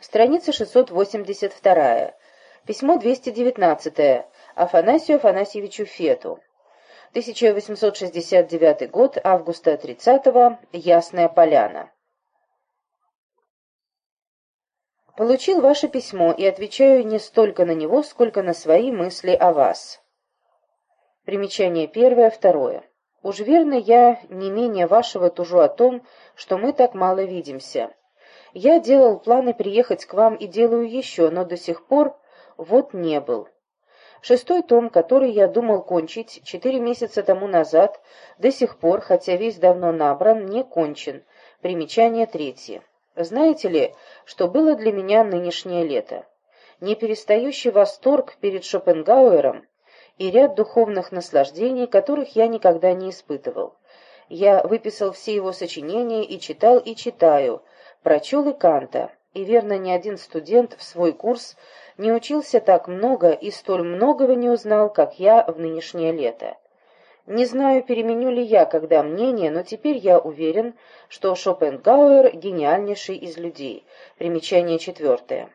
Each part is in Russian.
Страница 682. Письмо 219. Афанасию Афанасьевичу Фету. 1869 год, августа 30 -го, Ясная Поляна. Получил ваше письмо и отвечаю не столько на него, сколько на свои мысли о вас. Примечание первое, второе. Уж верно, я не менее вашего тужу о том, что мы так мало видимся. Я делал планы приехать к вам и делаю еще, но до сих пор вот не был. Шестой том, который я думал кончить четыре месяца тому назад, до сих пор, хотя весь давно набран, не кончен. Примечание третье. Знаете ли, что было для меня нынешнее лето? Неперестающий восторг перед Шопенгауэром и ряд духовных наслаждений, которых я никогда не испытывал. Я выписал все его сочинения и читал и читаю, прочел и Канта, и верно ни один студент в свой курс не учился так много и столь многого не узнал, как я в нынешнее лето. Не знаю, переменю ли я когда мнение, но теперь я уверен, что Шопенгауэр — гениальнейший из людей. Примечание четвертое.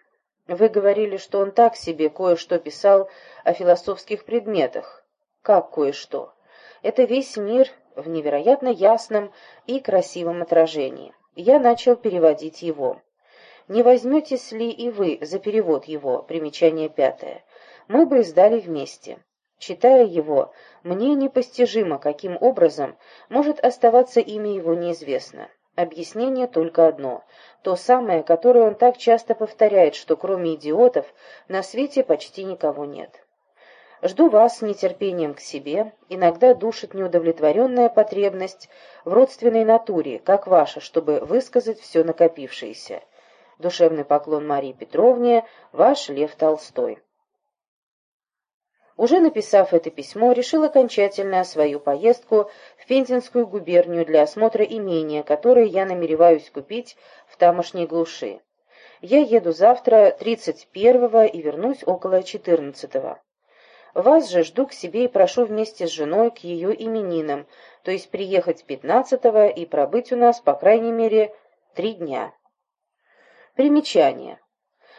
Вы говорили, что он так себе кое-что писал о философских предметах. Как кое-что? Это весь мир в невероятно ясном и красивом отражении я начал переводить его. Не возьметесь ли и вы за перевод его, примечание пятое, мы бы издали вместе. Читая его, мне непостижимо, каким образом может оставаться имя его неизвестно. Объяснение только одно, то самое, которое он так часто повторяет, что кроме идиотов на свете почти никого нет. Жду вас с нетерпением к себе, иногда душит неудовлетворенная потребность в родственной натуре, как ваша, чтобы высказать все накопившееся. Душевный поклон Марии Петровне, ваш Лев Толстой. Уже написав это письмо, решил окончательно свою поездку в Пензенскую губернию для осмотра имения, которое я намереваюсь купить в тамошней глуши. Я еду завтра, 31-го, и вернусь около 14-го. Вас же жду к себе и прошу вместе с женой к ее именинам, то есть приехать пятнадцатого и пробыть у нас, по крайней мере, три дня. Примечание.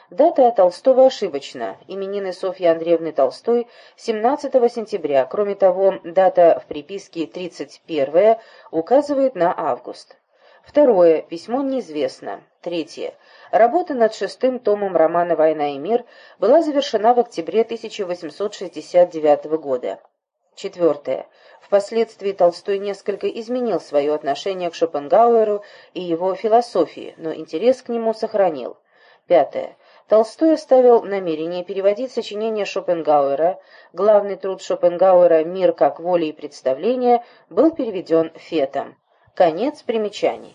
Дата Толстого ошибочна. Именины Софьи Андреевны Толстой 17 сентября. Кроме того, дата в приписке 31 указывает на август. Второе. Письмо неизвестно. Третье. Работа над шестым томом романа «Война и мир» была завершена в октябре 1869 года. Четвертое. Впоследствии Толстой несколько изменил свое отношение к Шопенгауэру и его философии, но интерес к нему сохранил. Пятое. Толстой оставил намерение переводить сочинение Шопенгауэра. Главный труд Шопенгауэра «Мир как воля и представление» был переведен Фетом. Конец примечаний.